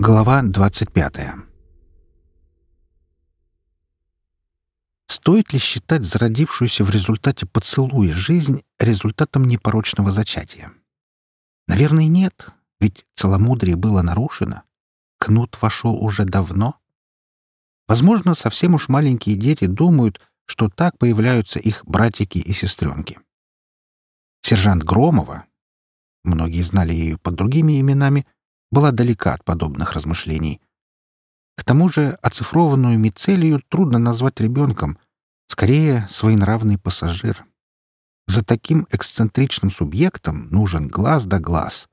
Глава 25 Стоит ли считать зародившуюся в результате поцелуя жизнь результатом непорочного зачатия? Наверное, нет, ведь целомудрие было нарушено. Кнут вошел уже давно. Возможно, совсем уж маленькие дети думают, что так появляются их братики и сестренки. Сержант Громова, многие знали ее под другими именами, была далека от подобных размышлений. К тому же оцифрованную мицелию трудно назвать ребенком, скорее своенравный пассажир. За таким эксцентричным субъектом нужен глаз да глаз.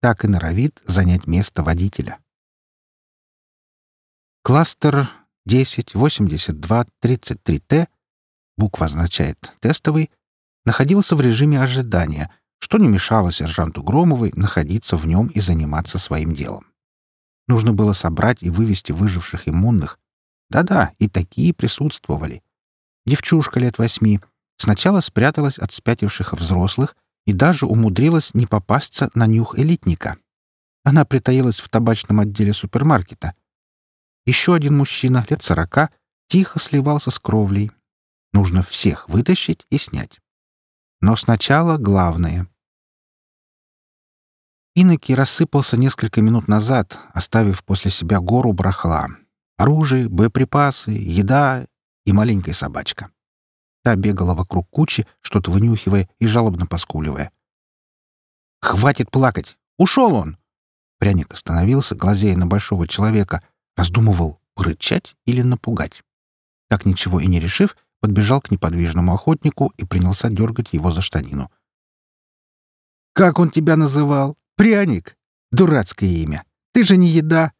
Так и норовит занять место водителя. Кластер 108233Т, буква означает «тестовый», находился в режиме ожидания — что не мешало сержанту Громовой находиться в нем и заниматься своим делом. Нужно было собрать и вывести выживших иммунных. Да-да, и такие присутствовали. Девчушка лет восьми сначала спряталась от спятивших взрослых и даже умудрилась не попасться на нюх элитника. Она притаилась в табачном отделе супермаркета. Еще один мужчина, лет сорока, тихо сливался с кровлей. Нужно всех вытащить и снять. Но сначала главное. Иноки рассыпался несколько минут назад, оставив после себя гору барахла. Оружие, боеприпасы, еда и маленькая собачка. Та бегала вокруг кучи, что-то вынюхивая и жалобно поскуливая. «Хватит плакать! Ушел он!» Пряник остановился, глазея на большого человека, раздумывал, рычать или напугать. Так ничего и не решив, подбежал к неподвижному охотнику и принялся дергать его за штанину. «Как он тебя называл?» «Пряник! Дурацкое имя! Ты же не еда!»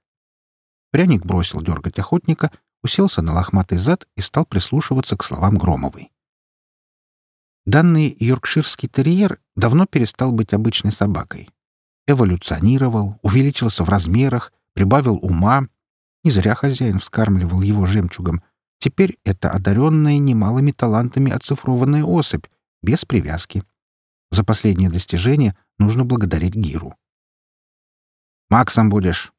Пряник бросил дергать охотника, уселся на лохматый зад и стал прислушиваться к словам Громовой. Данный йоркширский терьер давно перестал быть обычной собакой. Эволюционировал, увеличился в размерах, прибавил ума. Не зря хозяин вскармливал его жемчугом. Теперь это одаренная немалыми талантами оцифрованная особь, без привязки. За последнее достижение нужно благодарить Гиру. «Максом будешь!»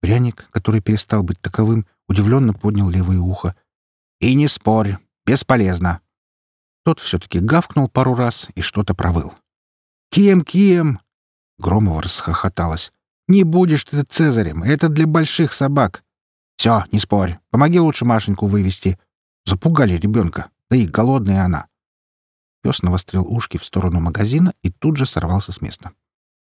Пряник, который перестал быть таковым, удивленно поднял левое ухо. «И не спорь, бесполезно!» Тот все-таки гавкнул пару раз и что-то провыл. «Кем, кем?» Громова расхохоталась. «Не будешь ты Цезарем, это для больших собак!» «Все, не спорь, помоги лучше Машеньку вывести. Запугали ребенка, да и голодная она. Пес навострил ушки в сторону магазина и тут же сорвался с места.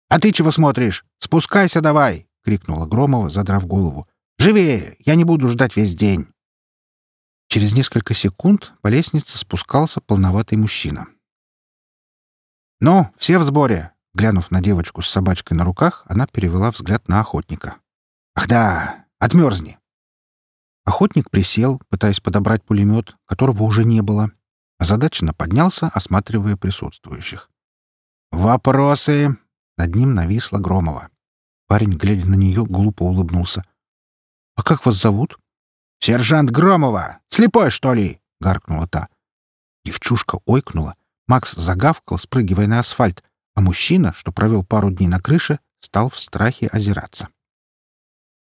«А ты чего смотришь? Спускайся давай!» — крикнула Громова, задрав голову. «Живее! Я не буду ждать весь день!» Через несколько секунд по лестнице спускался полноватый мужчина. «Ну, все в сборе!» Глянув на девочку с собачкой на руках, она перевела взгляд на охотника. «Ах да! Отмерзни!» Охотник присел, пытаясь подобрать пулемет, которого уже не было, Озадаченно поднялся, осматривая присутствующих. «Вопросы!» — над ним нависла Громова. Парень, глядя на нее, глупо улыбнулся. «А как вас зовут?» «Сержант Громова! Слепой, что ли?» — гаркнула та. Девчушка ойкнула. Макс загавкал, спрыгивая на асфальт, а мужчина, что провел пару дней на крыше, стал в страхе озираться.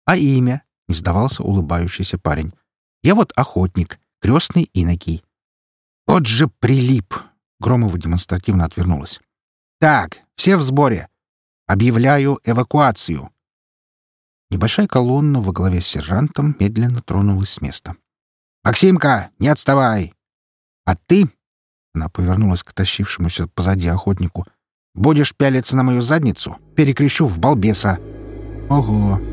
«А имя?» — не сдавался улыбающийся парень. «Я вот охотник, крестный инокий. «Вот же прилип!» — Громова демонстративно отвернулась. «Так, все в сборе. Объявляю эвакуацию». Небольшая колонна во главе с сержантом медленно тронулась с места. «Максимка, не отставай!» «А ты...» — она повернулась к тащившемуся позади охотнику. «Будешь пялиться на мою задницу? Перекрещу в балбеса!» «Ого!